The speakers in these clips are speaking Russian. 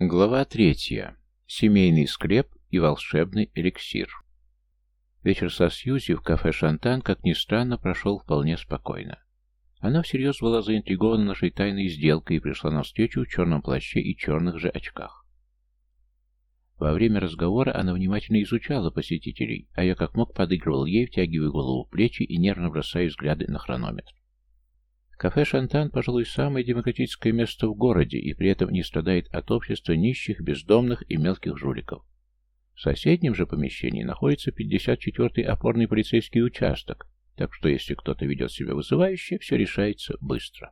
Глава третья. Семейный склеп и волшебный эликсир. Вечер со Сьюзи в кафе «Шантан», как ни странно, прошел вполне спокойно. Она всерьез была заинтригована нашей тайной сделкой и пришла на встречу в черном плаще и черных же очках. Во время разговора она внимательно изучала посетителей, а я как мог подыгрывал ей, втягивая голову в плечи и нервно бросая взгляды на хронометр. Кафе «Шантан», пожалуй, самое демократическое место в городе и при этом не страдает от общества нищих, бездомных и мелких жуликов. В соседнем же помещении находится 54-й опорный полицейский участок, так что если кто-то ведет себя вызывающе, все решается быстро.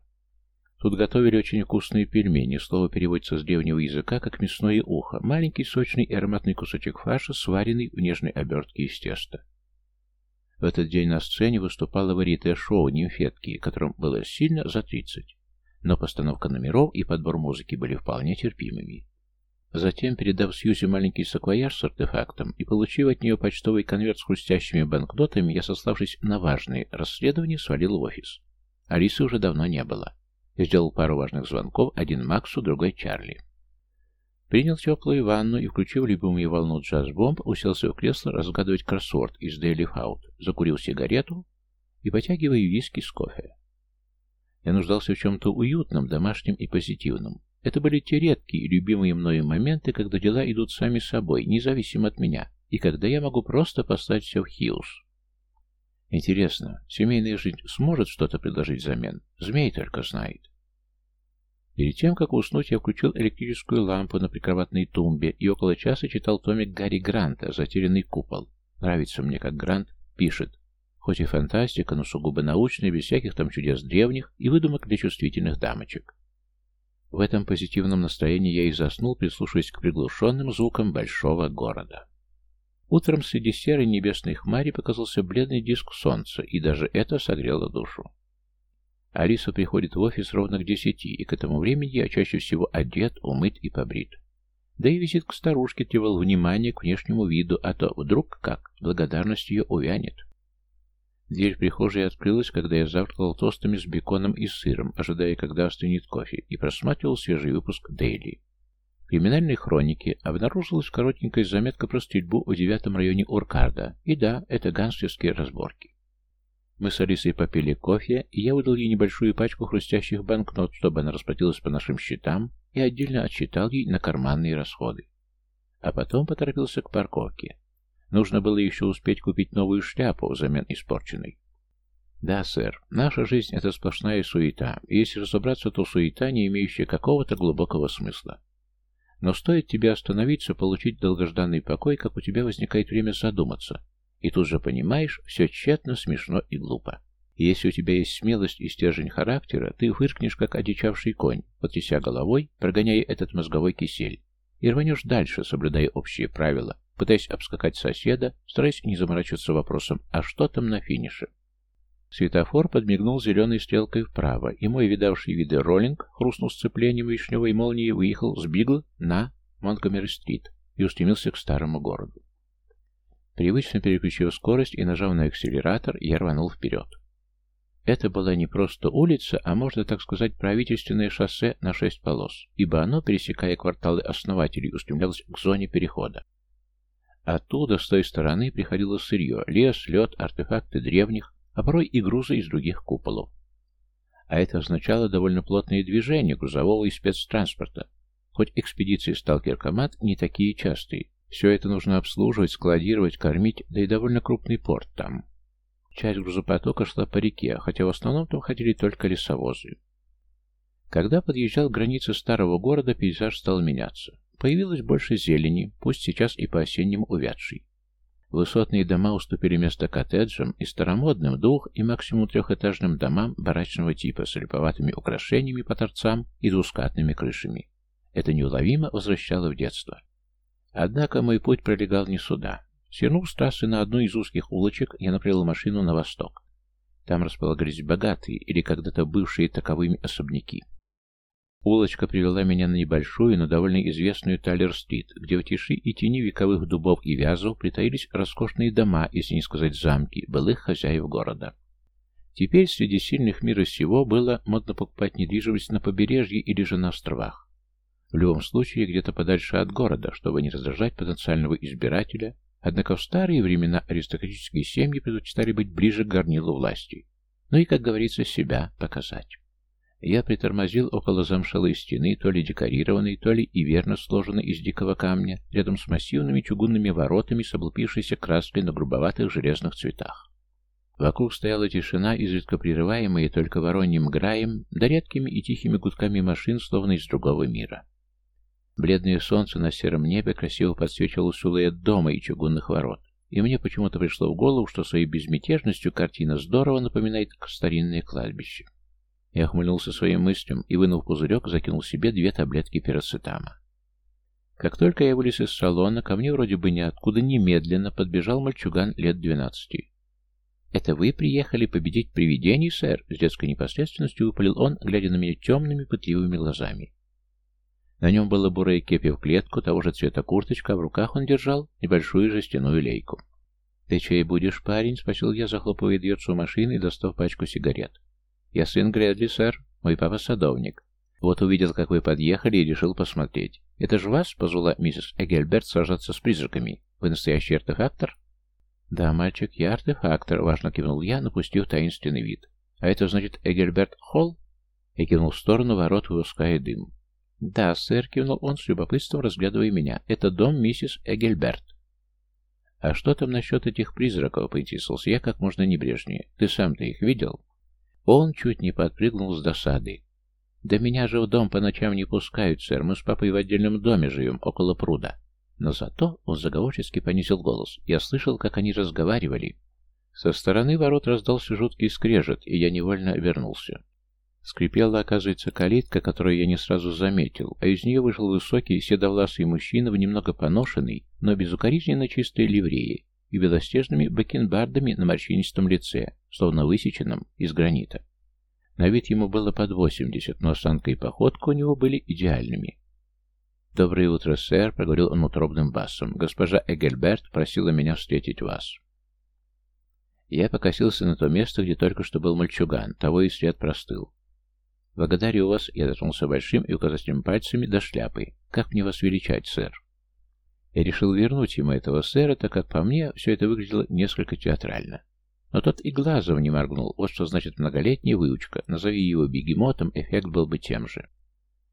Тут готовили очень вкусные пельмени, слово переводится с древнего языка как мясное ухо, маленький сочный и ароматный кусочек фарша, сваренный в нежной обертке из теста. В этот день на сцене выступало варитое шоу «Нимфетки», которым было сильно за 30. Но постановка номеров и подбор музыки были вполне терпимыми. Затем, передав Сьюзи маленький саквояж с артефактом и получив от нее почтовый конверт с хрустящими банкнотами, я, сославшись на важные расследования, свалил в офис. Алисы уже давно не было. Я сделал пару важных звонков, один Максу, другой Чарли. Принял теплую ванну и, включив любимую волну джаз-бомб, уселся в кресло разгадывать кроссворд из Daily Out, закурил сигарету и потягивая виски с кофе. Я нуждался в чем-то уютном, домашнем и позитивном. Это были те редкие и любимые мною моменты, когда дела идут сами собой, независимо от меня, и когда я могу просто послать все в Хиус. Интересно, семейная жизнь сможет что-то предложить взамен? Змей только знает. Перед тем, как уснуть, я включил электрическую лампу на прикроватной тумбе и около часа читал томик Гарри Гранта «Затерянный купол». Нравится мне, как Грант пишет. Хоть и фантастика, но сугубо научная, без всяких там чудес древних и выдумок для чувствительных дамочек. В этом позитивном настроении я и заснул, прислушиваясь к приглушенным звукам большого города. Утром среди серой небесной хмари показался бледный диск солнца, и даже это согрело душу. Алиса приходит в офис ровно к десяти, и к этому времени я чаще всего одет, умыт и побрит. Да и визит к старушке требовал внимания к внешнему виду, а то вдруг как, благодарность ее увянет. Дверь прихожей открылась, когда я завтракал тостами с беконом и сыром, ожидая, когда остынет кофе, и просматривал свежий выпуск «Дейли». В криминальной хронике обнаружилась коротенькая заметка про стрельбу в девятом районе Уркарда. И да, это гангстерские разборки. Мы с Алисой попили кофе, и я выдал ей небольшую пачку хрустящих банкнот, чтобы она расплатилась по нашим счетам, и отдельно отчитал ей на карманные расходы. А потом поторопился к парковке. Нужно было еще успеть купить новую шляпу взамен испорченной. Да, сэр, наша жизнь — это сплошная суета, и если разобраться, то суета, не имеющая какого-то глубокого смысла. Но стоит тебе остановиться, получить долгожданный покой, как у тебя возникает время задуматься, и тут же понимаешь, все тщетно, смешно и глупо. И если у тебя есть смелость и стержень характера, ты выркнешь, как одичавший конь, потряся головой, прогоняя этот мозговой кисель, и рванешь дальше, соблюдая общие правила, пытаясь обскакать соседа, стараясь не заморачиваться вопросом «а что там на финише?». Светофор подмигнул зеленой стрелкой вправо, и мой видавший виды роллинг, хрустнув сцеплением вишневой молнии, выехал с Бигл на Монтгомери-стрит и устремился к старому городу. Привычно переключив скорость и нажав на акселератор, я рванул вперед. Это была не просто улица, а можно так сказать правительственное шоссе на шесть полос, ибо оно, пересекая кварталы основателей, устремлялось к зоне перехода. Оттуда, с той стороны, приходило сырье, лес, лед, артефакты древних, а порой и грузы из других куполов. А это означало довольно плотное движение грузового и спецтранспорта, хоть экспедиции «Сталкер-Комат» не такие частые, все это нужно обслуживать, складировать, кормить, да и довольно крупный порт там. Часть грузопотока шла по реке, хотя в основном там ходили только лесовозы. Когда подъезжал к границе старого города, пейзаж стал меняться. Появилось больше зелени, пусть сейчас и по-осеннему увядшей. Высотные дома уступили место коттеджам и старомодным двух- и максимум трехэтажным домам барачного типа с липоватыми украшениями по торцам и двускатными крышами. Это неуловимо возвращало в детство. Однако мой путь пролегал не сюда. Свернув с трассы на одну из узких улочек, я направил машину на восток. Там располагались богатые или когда-то бывшие таковыми особняки. Улочка привела меня на небольшую, но довольно известную Талер-стрит, где в тиши и тени вековых дубов и вязов притаились роскошные дома, если не сказать замки, былых хозяев города. Теперь среди сильных мира сего было модно покупать недвижимость на побережье или же на островах. В любом случае, где-то подальше от города, чтобы не раздражать потенциального избирателя, однако в старые времена аристократические семьи предпочитали быть ближе к горнилу власти. Ну и, как говорится, себя показать. Я притормозил около замшелой стены, то ли декорированной, то ли и верно сложенной из дикого камня, рядом с массивными чугунными воротами с облупившейся краской на грубоватых железных цветах. Вокруг стояла тишина, изредка прерываемая только вороньим граем, да редкими и тихими гудками машин, словно из другого мира. Бледное солнце на сером небе красиво подсвечивало силуэт дома и чугунных ворот, и мне почему-то пришло в голову, что своей безмятежностью картина здорово напоминает старинное кладбище. Я охмыльнулся своим мыслям и, вынув пузырек, закинул себе две таблетки пирацетама. Как только я вылез из салона, ко мне вроде бы ниоткуда немедленно подбежал мальчуган лет двенадцати. «Это вы приехали победить привидений, сэр?» С детской непосредственностью выпалил он, глядя на меня темными пытливыми глазами. На нем было бурое кепи в клетку, того же цвета курточка, а в руках он держал небольшую жестяную лейку. «Ты чей будешь, парень?» — спросил я, захлопывая дверцу машины и достав пачку сигарет. «Я сын Грэдли, сэр. Мой папа садовник. Вот увидел, как вы подъехали, и решил посмотреть. Это же вас позвала миссис Эгельберт сражаться с призраками? Вы настоящий артефактор?» «Да, мальчик, я артефактор», — важно кивнул я, напустив таинственный вид. «А это значит Эгельберт Холл?» Я кивнул в сторону ворот, выпуская дым. «Да, сэр», — кивнул он с любопытством, разглядывая меня. «Это дом миссис Эгельберт». «А что там насчет этих призраков?» — поинтересовался я как можно небрежнее. «Ты сам-то их видел?» Он чуть не подпрыгнул с досады. «Да меня же в дом по ночам не пускают, сэр. Мы с папой в отдельном доме живем, около пруда». Но зато он заговорчески понизил голос. Я слышал, как они разговаривали. Со стороны ворот раздался жуткий скрежет, и я невольно обернулся. Скрипела, оказывается, калитка, которую я не сразу заметил, а из нее вышел высокий, седовласый мужчина в немного поношенной, но безукоризненно чистой ливреи и белоснежными бакенбардами на морщинистом лице, словно высеченном из гранита. На вид ему было под восемьдесят, но осанка и походка у него были идеальными. «Доброе утро, сэр», — проговорил он утробным басом. «Госпожа Эгельберт просила меня встретить вас». Я покосился на то место, где только что был мальчуган, того и след простыл. «Благодарю вас», — я дотронулся большим и указательным пальцами до шляпы. «Как мне вас величать, сэр?» Я решил вернуть ему этого сэра, так как по мне все это выглядело несколько театрально. Но тот и глазом не моргнул. Вот что значит многолетняя выучка. Назови его бегемотом, эффект был бы тем же.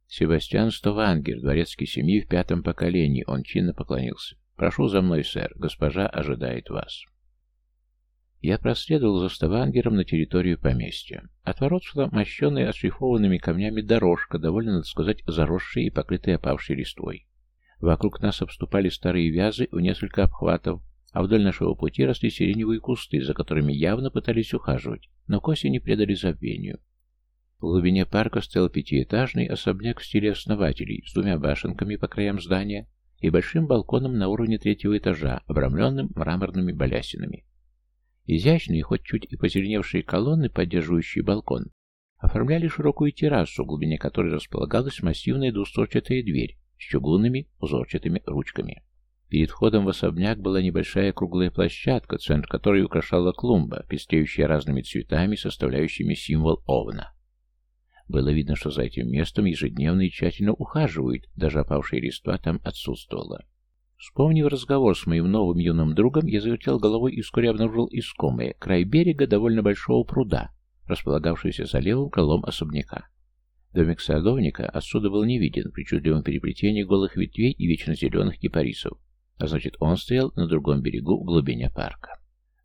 Себастьян Стовангер, дворецкий семьи в пятом поколении. Он чинно поклонился. «Прошу за мной, сэр. Госпожа ожидает вас». Я проследовал за Ставангером на территорию поместья. От ворот шла мощенная отшлифованными камнями дорожка, довольно, надо сказать, заросшая и покрытая опавшей листвой. Вокруг нас обступали старые вязы в несколько обхватов, а вдоль нашего пути росли сиреневые кусты, за которыми явно пытались ухаживать, но к осени предали забвению. В глубине парка стоял пятиэтажный особняк в стиле основателей с двумя башенками по краям здания и большим балконом на уровне третьего этажа, обрамленным мраморными балясинами. Изящные, хоть чуть и позеленевшие колонны, поддерживающие балкон, оформляли широкую террасу, в глубине которой располагалась массивная двустворчатая дверь с чугунными узорчатыми ручками. Перед входом в особняк была небольшая круглая площадка, центр которой украшала клумба, пестреющая разными цветами, составляющими символ овна. Было видно, что за этим местом ежедневно и тщательно ухаживают, даже опавшая листва там отсутствовала. Вспомнив разговор с моим новым юным другом, я завертел головой и вскоре обнаружил искомое, край берега довольно большого пруда, располагавшегося за левым крылом особняка. Домик садовника отсюда был не виден при чудливом переплетении голых ветвей и вечно зеленых кипарисов, а значит, он стоял на другом берегу в глубине парка.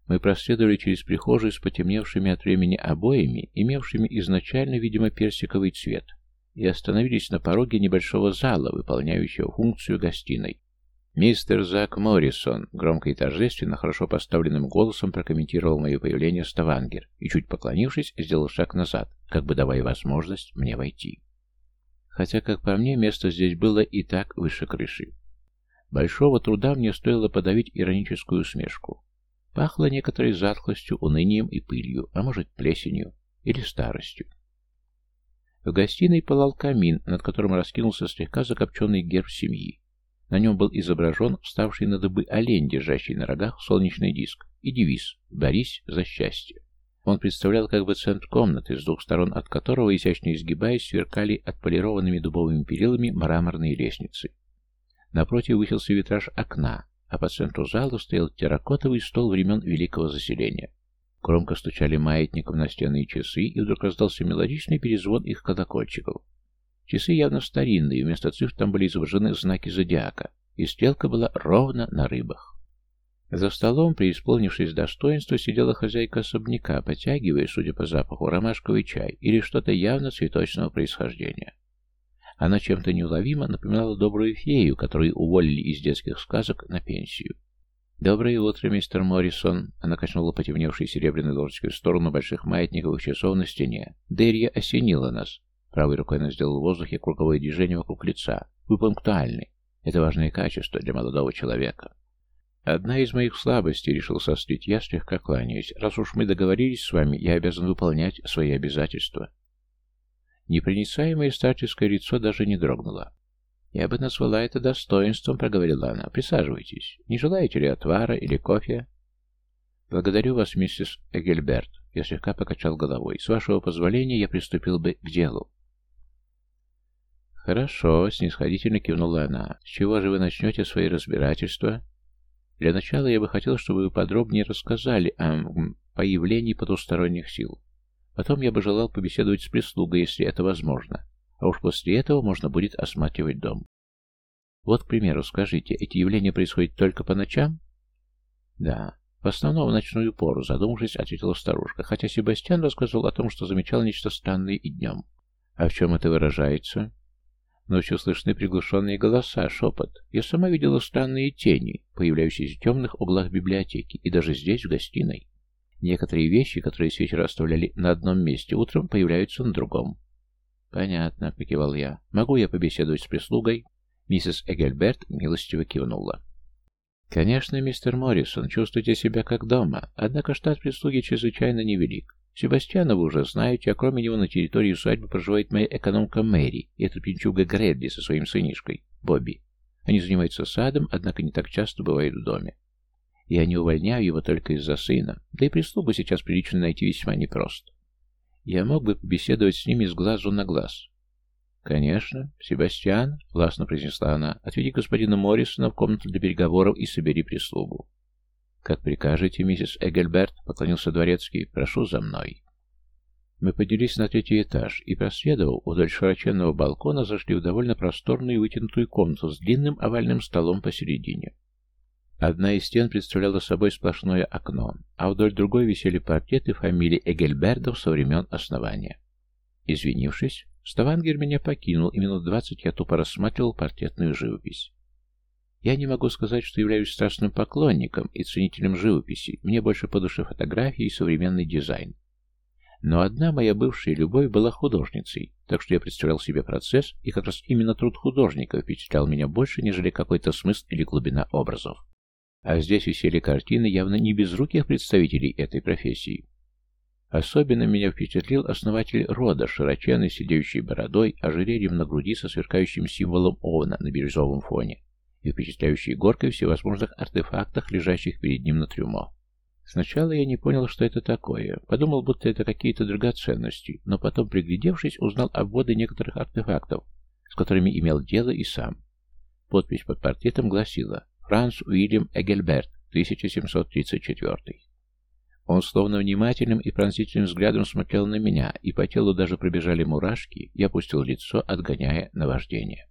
Мы проследовали через прихожую с потемневшими от времени обоями, имевшими изначально, видимо, персиковый цвет, и остановились на пороге небольшого зала, выполняющего функцию гостиной. «Мистер Зак Моррисон», — громко и торжественно, хорошо поставленным голосом прокомментировал мое появление Ставангер и, чуть поклонившись, сделал шаг назад, как бы давая возможность мне войти. Хотя, как по мне, место здесь было и так выше крыши. Большого труда мне стоило подавить ироническую усмешку. Пахло некоторой затхлостью, унынием и пылью, а может плесенью или старостью. В гостиной пылал камин, над которым раскинулся слегка закопченный герб семьи. На нем был изображен вставший на дыбы олень, держащий на рогах солнечный диск, и девиз «Борись за счастье». Он представлял как бы центр комнаты, с двух сторон от которого, изящно изгибаясь, сверкали отполированными дубовыми перилами мраморные лестницы. Напротив высился витраж окна, а по центру зала стоял терракотовый стол времен Великого Заселения. Громко стучали маятником настенные часы, и вдруг раздался мелодичный перезвон их колокольчиков. Часы явно старинные, вместо цифр там были изображены знаки зодиака, и стрелка была ровно на рыбах. За столом, преисполнившись достоинства, сидела хозяйка особняка, потягивая, судя по запаху, ромашковый чай или что-то явно цветочного происхождения. Она чем-то неуловимо напоминала добрую фею, которую уволили из детских сказок на пенсию. «Доброе утро, мистер Моррисон!» Она качнула потемневшей серебряной ложечкой в сторону больших маятниковых часов на стене. «Дерья осенила нас!» Правой рукой она сделала в воздухе круговое движение вокруг лица. «Вы пунктуальны. Это важное качество для молодого человека». «Одна из моих слабостей», — решил сострить я, слегка кланяюсь. «Раз уж мы договорились с вами, я обязан выполнять свои обязательства». Непроницаемое старческое лицо даже не дрогнуло. «Я бы назвала это достоинством», — проговорила она. «Присаживайтесь. Не желаете ли отвара или кофе?» «Благодарю вас, миссис Эгельберт». Я слегка покачал головой. «С вашего позволения я приступил бы к делу». «Хорошо», — снисходительно кивнула она. «С чего же вы начнете свои разбирательства?» Для начала я бы хотел, чтобы вы подробнее рассказали о появлении потусторонних сил. Потом я бы желал побеседовать с прислугой, если это возможно. А уж после этого можно будет осматривать дом. Вот, к примеру, скажите, эти явления происходят только по ночам? Да, в основном в ночную пору, задумавшись, ответила старушка, хотя Себастьян рассказывал о том, что замечал нечто странное и днем. А в чем это выражается? Ночью слышны приглушенные голоса, шепот. Я сама видела странные тени, появляющиеся в темных углах библиотеки и даже здесь, в гостиной. Некоторые вещи, которые с вечера оставляли на одном месте, утром появляются на другом. «Понятно», — покивал я. «Могу я побеседовать с прислугой?» Миссис Эгельберт милостиво кивнула. «Конечно, мистер Моррисон, чувствуйте себя как дома, однако штат прислуги чрезвычайно невелик. Себастьяна вы уже знаете, а кроме него на территории усадьбы проживает моя экономка Мэри и эта пинчуга Гредди со своим сынишкой, Бобби. Они занимаются садом, однако не так часто бывают в доме. Я не увольняю его только из-за сына, да и прислугу сейчас прилично найти весьма непросто. Я мог бы побеседовать с ними с глазу на глаз. «Конечно, Себастьян», — властно произнесла она, — «отведи господина Моррисона в комнату для переговоров и собери прислугу. «Как прикажете, миссис Эгельберт», — поклонился дворецкий, — «прошу за мной». Мы поднялись на третий этаж и, проследовав вдоль широченного балкона, зашли в довольно просторную и вытянутую комнату с длинным овальным столом посередине. Одна из стен представляла собой сплошное окно, а вдоль другой висели портреты фамилии Эгельбердов со времен основания. Извинившись, Ставангер меня покинул, и минут двадцать я тупо рассматривал портретную живопись. Я не могу сказать, что являюсь страстным поклонником и ценителем живописи, мне больше по душе фотографии и современный дизайн. Но одна моя бывшая любовь была художницей, так что я представлял себе процесс, и как раз именно труд художника впечатлял меня больше, нежели какой-то смысл или глубина образов. А здесь висели картины явно не безруких представителей этой профессии. Особенно меня впечатлил основатель рода, широченный, сидеющий бородой, ожерельем на груди со сверкающим символом овна на бирюзовом фоне и впечатляющей горкой всевозможных артефактах, лежащих перед ним на трюмо. Сначала я не понял, что это такое. Подумал, будто это какие-то драгоценности, но потом, приглядевшись, узнал обводы некоторых артефактов, с которыми имел дело и сам. Подпись под портретом гласила «Франц Уильям Эгельберт, 1734». Он словно внимательным и пронзительным взглядом смотрел на меня, и по телу даже пробежали мурашки, я опустил лицо, отгоняя наваждение.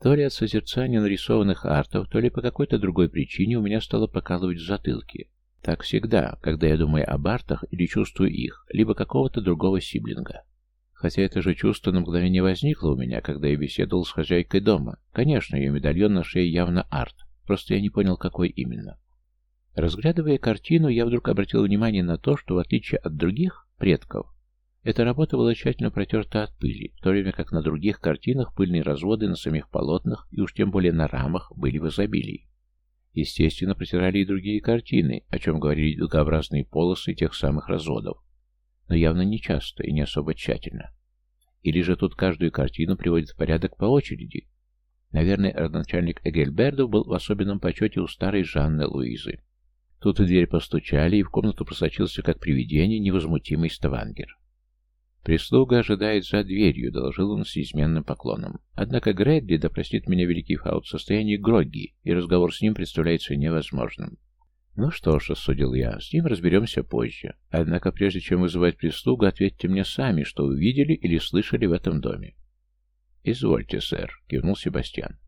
То ли от созерцания нарисованных артов, то ли по какой-то другой причине у меня стало покалывать в затылке. Так всегда, когда я думаю об артах или чувствую их, либо какого-то другого сиблинга. Хотя это же чувство на мгновение возникло у меня, когда я беседовал с хозяйкой дома. Конечно, ее медальон на шее явно арт, просто я не понял, какой именно. Разглядывая картину, я вдруг обратил внимание на то, что в отличие от других предков, эта работа была тщательно протерта от пыли, в то время как на других картинах пыльные разводы на самих полотнах и уж тем более на рамах были в изобилии. Естественно, протирали и другие картины, о чем говорили дугообразные полосы тех самых разводов, но явно не часто и не особо тщательно. Или же тут каждую картину приводит в порядок по очереди. Наверное, родоначальник Эгельбердов был в особенном почете у старой Жанны Луизы. Тут в дверь постучали, и в комнату просочился, как привидение, невозмутимый Ставангер. «Прислуга ожидает за дверью», — доложил он с изменным поклоном. «Однако Грэдли, да простит меня великий фаут, в состоянии грогги, и разговор с ним представляется невозможным». «Ну что ж», — рассудил я, — «с ним разберемся позже. Однако прежде чем вызывать прислугу, ответьте мне сами, что вы видели или слышали в этом доме». «Извольте, сэр», — кивнул Себастьян.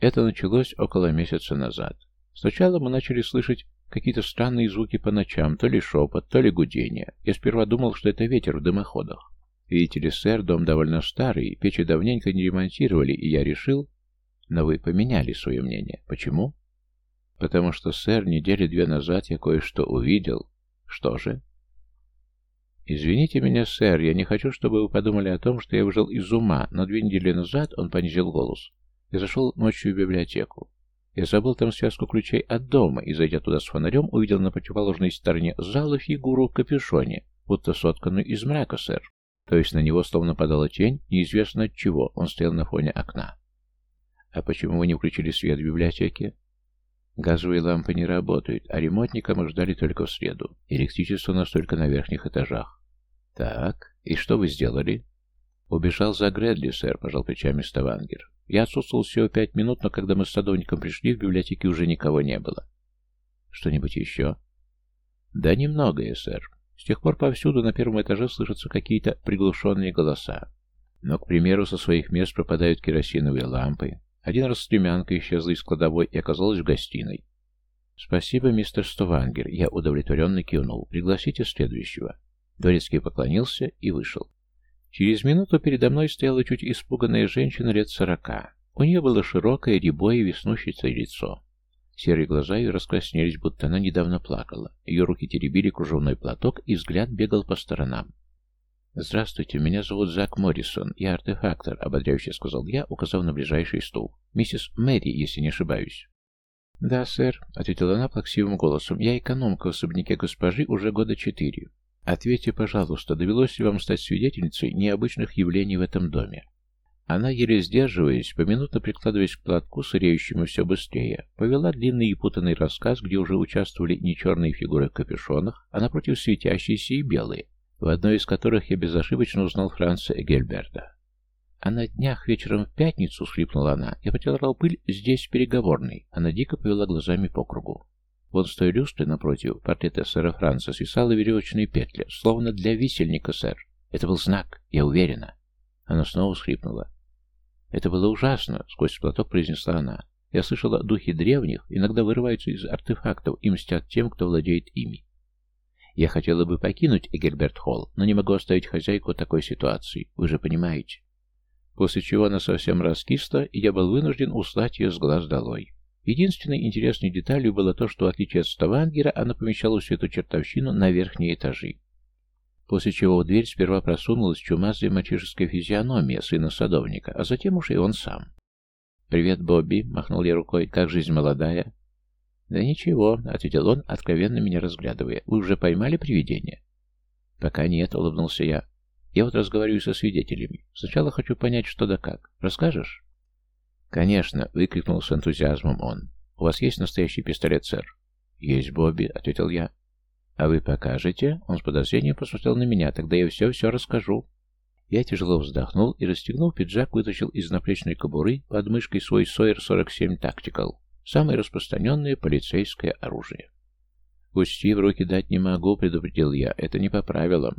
Это началось около месяца назад. Сначала мы начали слышать какие-то странные звуки по ночам, то ли шепот, то ли гудение. Я сперва думал, что это ветер в дымоходах. Видите ли, сэр, дом довольно старый, печи давненько не ремонтировали, и я решил... Но вы поменяли свое мнение. Почему? Потому что, сэр, недели две назад я кое-что увидел. Что же? «Извините меня, сэр, я не хочу, чтобы вы подумали о том, что я выжил из ума, но две недели назад он понизил голос. Я зашел ночью в библиотеку. Я забыл там связку ключей от дома и, зайдя туда с фонарем, увидел на противоположной стороне зала фигуру в капюшоне, будто сотканную из мрака, сэр. То есть на него словно падала тень, неизвестно от чего, он стоял на фоне окна. «А почему вы не включили свет в библиотеке?» Газовые лампы не работают, а ремонтника мы ждали только в среду. Электричество у нас только на верхних этажах. Так, и что вы сделали? Убежал за Грэдли, сэр, пожал плечами Ставангер. Я отсутствовал всего пять минут, но когда мы с садовником пришли, в библиотеке уже никого не было. Что-нибудь еще? Да немногое, сэр. С тех пор повсюду на первом этаже слышатся какие-то приглушенные голоса. Но, к примеру, со своих мест пропадают керосиновые лампы. Один раз стремянка исчезла из кладовой и оказалась в гостиной. «Спасибо, мистер Стовангер», — я удовлетворенно кивнул. «Пригласите следующего». Дворецкий поклонился и вышел. Через минуту передо мной стояла чуть испуганная женщина лет сорока. У нее было широкое, рябое, веснущееся лицо. Серые глаза ее раскраснелись, будто она недавно плакала. Ее руки теребили кружевной платок, и взгляд бегал по сторонам. «Здравствуйте, меня зовут Зак Моррисон. Я артефактор», — ободряюще сказал я, указав на ближайший стул. «Миссис Мэри, если не ошибаюсь». «Да, сэр», — ответила она плаксивым голосом. «Я экономка в особняке госпожи уже года четыре. Ответьте, пожалуйста, довелось ли вам стать свидетельницей необычных явлений в этом доме?» Она, еле сдерживаясь, поминутно прикладываясь к платку, сыреющему все быстрее, повела длинный и путанный рассказ, где уже участвовали не черные фигуры в капюшонах, а напротив светящиеся и белые, в одной из которых я безошибочно узнал Франца Эгельберта. А на днях вечером в пятницу, схлипнула она, я потерял пыль здесь, в переговорной. Она дико повела глазами по кругу. Вон с той люстры напротив портрета сэра Франца свисала веревочная петля, словно для висельника, сэр. Это был знак, я уверена. Она снова схлипнула. Это было ужасно, сквозь платок произнесла она. Я слышала, духи древних иногда вырываются из артефактов и мстят тем, кто владеет ими. Я хотела бы покинуть Эгельберт Холл, но не могу оставить хозяйку такой ситуации, вы же понимаете. После чего она совсем раскисла, и я был вынужден услать ее с глаз долой. Единственной интересной деталью было то, что, в отличие от Ставангера, она помещала всю эту чертовщину на верхние этажи. После чего в дверь сперва просунулась чумазая мальчишеская физиономия сына садовника, а затем уж и он сам. «Привет, Бобби», — махнул я рукой, — «как жизнь молодая?» «Да ничего», — ответил он, откровенно меня разглядывая. «Вы уже поймали привидение?» «Пока нет», — улыбнулся я. «Я вот разговариваю со свидетелями. Сначала хочу понять, что да как. Расскажешь?» «Конечно», — выкрикнул с энтузиазмом он. «У вас есть настоящий пистолет, сэр?» «Есть, Бобби», — ответил я. «А вы покажете?» Он с подозрением посмотрел на меня. «Тогда я все-все расскажу». Я тяжело вздохнул и, расстегнув пиджак, вытащил из наплечной кобуры под мышкой свой Сойер 47 Tactical, самое распространенное полицейское оружие. «Пусти, в руки дать не могу», — предупредил я. «Это не по правилам».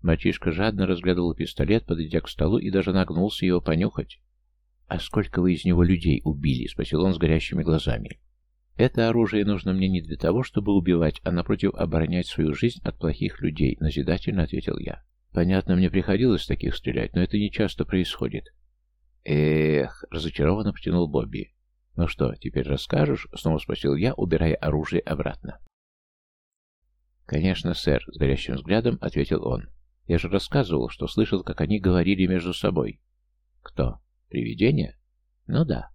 Мальчишка жадно разглядывал пистолет, подойдя к столу, и даже нагнулся его понюхать. «А сколько вы из него людей убили?» — спросил он с горящими глазами. «Это оружие нужно мне не для того, чтобы убивать, а, напротив, оборонять свою жизнь от плохих людей», — назидательно ответил я. «Понятно, мне приходилось таких стрелять, но это не часто происходит». «Эх», — разочарованно потянул Бобби. «Ну что, теперь расскажешь?» — снова спросил я, убирая оружие обратно. «Конечно, сэр», — с горящим взглядом ответил он. «Я же рассказывал, что слышал, как они говорили между собой». «Кто?» Привидение? Ну да.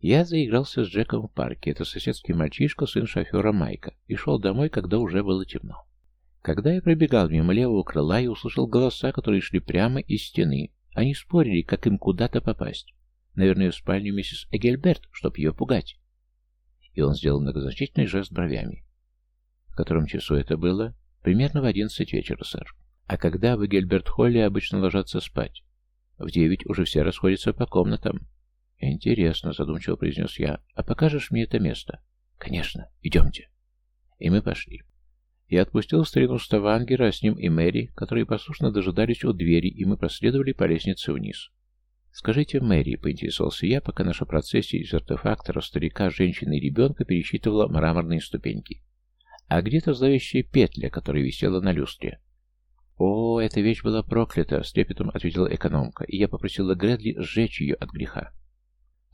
Я заигрался с Джеком в парке, это соседский мальчишка, сын шофера Майка, и шел домой, когда уже было темно. Когда я пробегал мимо левого крыла, я услышал голоса, которые шли прямо из стены. Они спорили, как им куда-то попасть. Наверное, в спальню миссис Эгельберт, чтоб ее пугать. И он сделал многозначительный жест бровями. котором часу это было? Примерно в одиннадцать вечера, сэр. А когда в Гельберт-Холле обычно ложатся спать? В девять уже все расходятся по комнатам. Интересно, задумчиво произнес я. А покажешь мне это место? Конечно, идемте. И мы пошли. Я отпустил старину Ставангера, а с ним и Мэри, которые послушно дожидались у двери, и мы проследовали по лестнице вниз. «Скажите, Мэри», — поинтересовался я, пока наша процессия из артефакторов, старика, женщины и ребенка пересчитывала мраморные ступеньки. «А где-то зловещая петля, которая висела на люстре?» «О, эта вещь была проклята», — с трепетом ответила экономка, и я попросила Гредли сжечь ее от греха.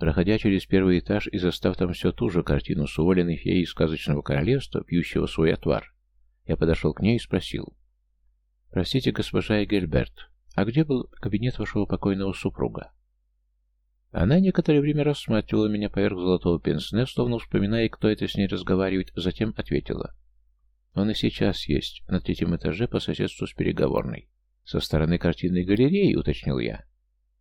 Проходя через первый этаж и застав там все ту же картину с уволенной феей сказочного королевства, пьющего свой отвар, я подошел к ней и спросил. «Простите, госпожа Эгельберт, а где был кабинет вашего покойного супруга?» Она некоторое время рассматривала меня поверх золотого пенсне, словно вспоминая, кто это с ней разговаривает, затем ответила. «Он и сейчас есть, на третьем этаже по соседству с переговорной. Со стороны картинной галереи», — уточнил я.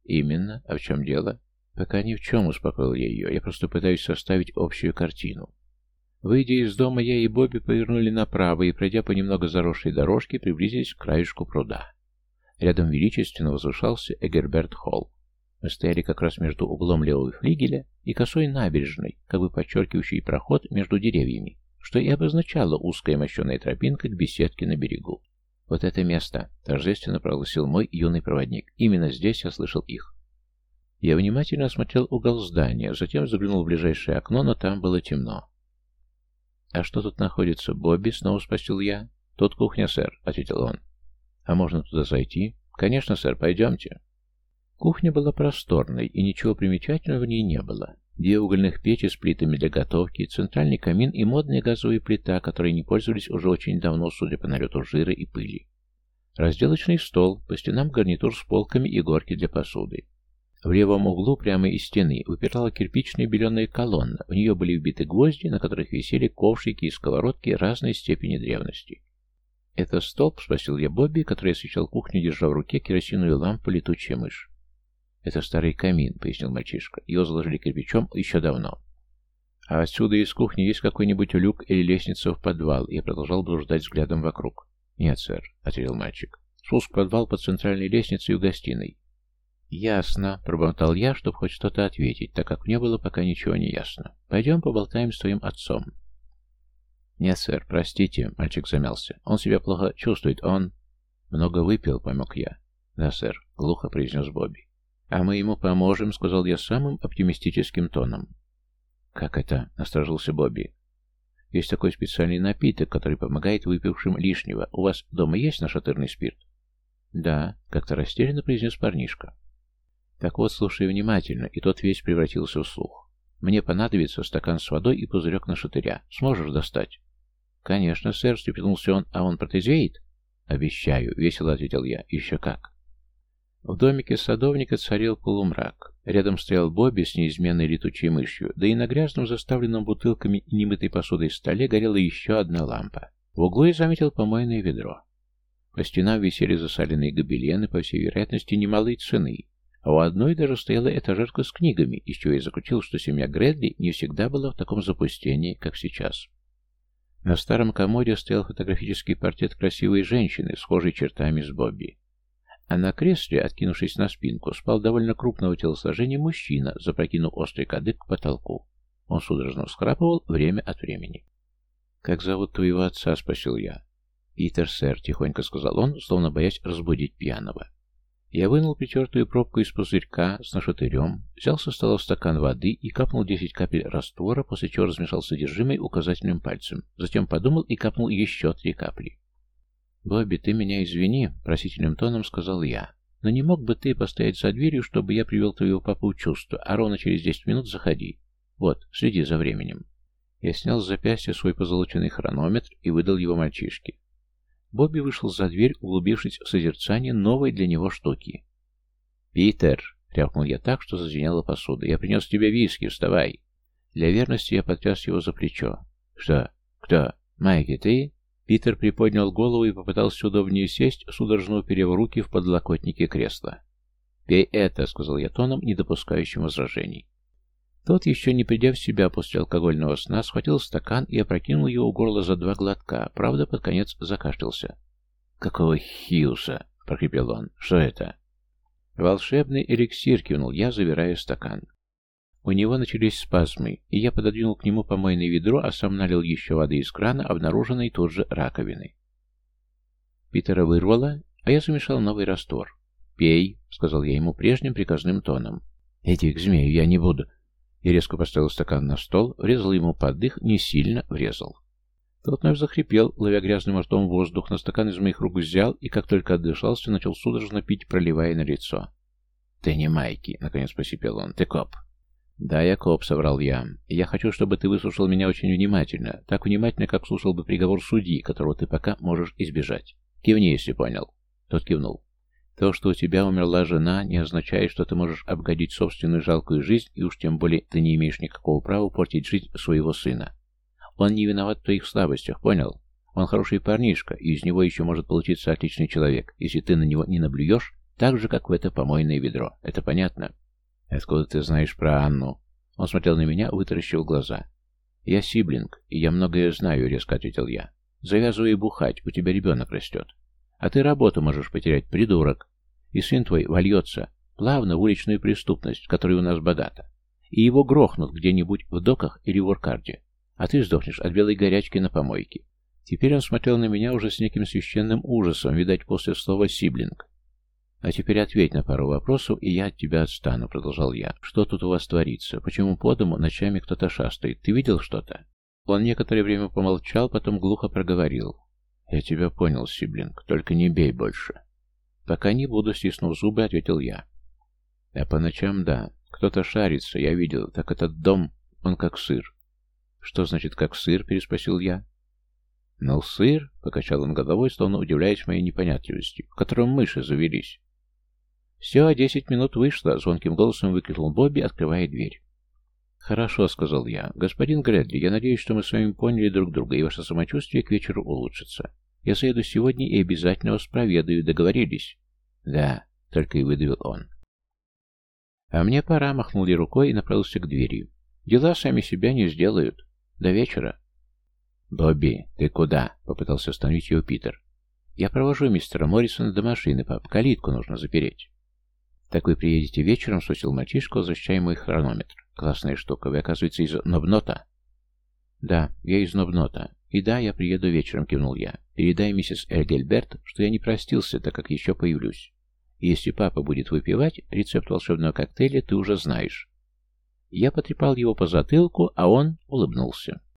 «Именно. А в чем дело?» «Пока ни в чем», — успокоил я ее. «Я просто пытаюсь составить общую картину». Выйдя из дома, я и Бобби повернули направо и, пройдя по немного заросшей дорожке, приблизились к краешку пруда. Рядом величественно возвышался Эгерберт Холл. Мы стояли как раз между углом левого флигеля и косой набережной, как бы подчеркивающей проход между деревьями, что и обозначало узкая мощеная тропинка к беседке на берегу. «Вот это место!» — торжественно прогласил мой юный проводник. «Именно здесь я слышал их». Я внимательно осмотрел угол здания, затем заглянул в ближайшее окно, но там было темно. «А что тут находится, Бобби?» — снова спросил я. «Тут кухня, сэр», — ответил он. «А можно туда зайти?» «Конечно, сэр, пойдемте». Кухня была просторной, и ничего примечательного в ней не было. Две угольных печи с плитами для готовки, центральный камин и модная газовая плита, которой не пользовались уже очень давно, судя по налету жира и пыли. Разделочный стол, по стенам гарнитур с полками и горки для посуды. В левом углу прямо из стены выпирала кирпичная беленая колонна. В нее были вбиты гвозди, на которых висели ковшики и сковородки разной степени древности. «Это столб?» — спросил я Бобби, который освещал кухню, держа в руке керосиновую лампу «Летучая мышь». «Это старый камин», — пояснил мальчишка. «Его заложили кирпичом еще давно». «А отсюда из кухни есть какой-нибудь люк или лестница в подвал?» Я продолжал блуждать взглядом вокруг. «Нет, сэр», — ответил мальчик. «Спуск в подвал под центральной лестницей в гостиной. «Ясно», — проболтал я, чтобы хоть что-то ответить, так как мне было пока ничего не ясно. «Пойдем поболтаем с твоим отцом». «Нет, сэр, простите», — мальчик замялся. «Он себя плохо чувствует, он...» «Много выпил», — помог я. «Да, сэр», — глухо произнес Бобби. «А мы ему поможем», — сказал я самым оптимистическим тоном. «Как это?» — насторожился Бобби. «Есть такой специальный напиток, который помогает выпившим лишнего. У вас дома есть нашатырный спирт?» «Да», — как-то растерянно произнес парнишка. Так вот, слушай внимательно, и тот весь превратился в слух. Мне понадобится стакан с водой и пузырек на шатыря. Сможешь достать? Конечно, сэр, степенулся он. А он протрезвеет? Обещаю, весело ответил я. Еще как. В домике садовника царил полумрак. Рядом стоял Бобби с неизменной летучей мышью, да и на грязном, заставленном бутылками и немытой посудой столе горела еще одна лампа. В углу я заметил помойное ведро. По стенам висели засаленные гобелены, по всей вероятности, немалой цены, а у одной даже стояла этажерка с книгами, из чего я заключил, что семья Гредли не всегда была в таком запустении, как сейчас. На старом комоде стоял фотографический портрет красивой женщины, схожей чертами с Бобби. А на кресле, откинувшись на спинку, спал довольно крупного телосложения мужчина, запрокинув острый кадык к потолку. Он судорожно всхрапывал время от времени. «Как зовут твоего отца?» — спросил я. «Питер, сэр», — тихонько сказал он, словно боясь разбудить пьяного. Я вынул притертую пробку из пузырька с нашатырем, взял со стола стакан воды и капнул десять капель раствора, после чего размешал содержимое указательным пальцем. Затем подумал и капнул еще три капли. «Бобби, ты меня извини», — просительным тоном сказал я. «Но не мог бы ты постоять за дверью, чтобы я привел твоего папу в чувство, а ровно через десять минут заходи. Вот, следи за временем». Я снял с запястья свой позолоченный хронометр и выдал его мальчишке. Бобби вышел за дверь, углубившись в созерцание новой для него штуки. «Питер!» — рявкнул я так, что зазвенела посуда. «Я принес тебе виски, вставай!» Для верности я потряс его за плечо. «Что? Кто? Майки, ты?» Питер приподнял голову и попытался удобнее сесть, судорожно уперев руки в подлокотники кресла. «Пей это», — сказал я тоном, не допускающим возражений. Тот, еще не придя в себя после алкогольного сна, схватил стакан и опрокинул его в горло за два глотка, правда, под конец закашлялся. «Какого хиуса?» — прохрипел он. «Что это?» «Волшебный эликсир», — кивнул я, завирая стакан. У него начались спазмы, и я пододвинул к нему помойное ведро, а сам налил еще воды из крана, обнаруженной тут же раковиной. Питера вырвало, а я замешал новый раствор. «Пей», — сказал я ему прежним приказным тоном. «Иди к змею, я не буду». Я резко поставил стакан на стол, врезал ему под дых, не сильно врезал. Тот вновь захрипел, ловя грязным ртом воздух, на стакан из моих рук взял и, как только отдышался, начал судорожно пить, проливая на лицо. «Ты не Майки», — наконец посипел он, — «ты коп». «Да, я коп», — соврал я. «Я хочу, чтобы ты выслушал меня очень внимательно, так внимательно, как слушал бы приговор судьи, которого ты пока можешь избежать. Кивни, если понял». Тот кивнул. То, что у тебя умерла жена, не означает, что ты можешь обгодить собственную жалкую жизнь, и уж тем более ты не имеешь никакого права портить жизнь своего сына. Он не виноват в твоих слабостях, понял? Он хороший парнишка, и из него еще может получиться отличный человек, если ты на него не наблюешь, так же, как в это помойное ведро. Это понятно? Откуда ты знаешь про Анну? Он смотрел на меня, вытаращил глаза. Я сиблинг, и я многое знаю, резко ответил я. Завязывай бухать, у тебя ребенок растет. А ты работу можешь потерять, придурок. И сын твой вольется плавно в уличную преступность, которой у нас богата. И его грохнут где-нибудь в доках или в Оркарде. А ты сдохнешь от белой горячки на помойке. Теперь он смотрел на меня уже с неким священным ужасом, видать, после слова «сиблинг». «А теперь ответь на пару вопросов, и я от тебя отстану», — продолжал я. «Что тут у вас творится? Почему по дому ночами кто-то шастает? Ты видел что-то?» Он некоторое время помолчал, потом глухо проговорил. «Я тебя понял, Сиблинг, только не бей больше». «Пока не буду», — стиснув зубы, ответил я. «А по ночам, да. Кто-то шарится, я видел. Так этот дом, он как сыр». «Что значит как сыр?» — переспросил я. «Ну, сыр», — покачал он головой, словно удивляясь моей непонятливости, в котором мыши завелись. «Все, десять минут вышло», — звонким голосом выкрикнул Бобби, открывая дверь. «Хорошо», — сказал я. «Господин Грэдли, я надеюсь, что мы с вами поняли друг друга, и ваше самочувствие к вечеру улучшится. Я заеду сегодня и обязательно вас проведаю. Договорились?» «Да», — только и выдавил он. «А мне пора», — махнул я рукой и направился к двери. «Дела сами себя не сделают. До вечера». «Бобби, ты куда?» — попытался остановить его Питер. «Я провожу мистера Моррисона до машины, пап. Калитку нужно запереть». «Так вы приедете вечером?» — спросил мальчишка, возвращая мой хронометр. Классная штука. Вы, оказывается, из Нобнота? Да, я из Нобнота. И да, я приеду вечером, кивнул я. Передай миссис Эльгельберт, что я не простился, так как еще появлюсь. если папа будет выпивать, рецепт волшебного коктейля ты уже знаешь. Я потрепал его по затылку, а он улыбнулся.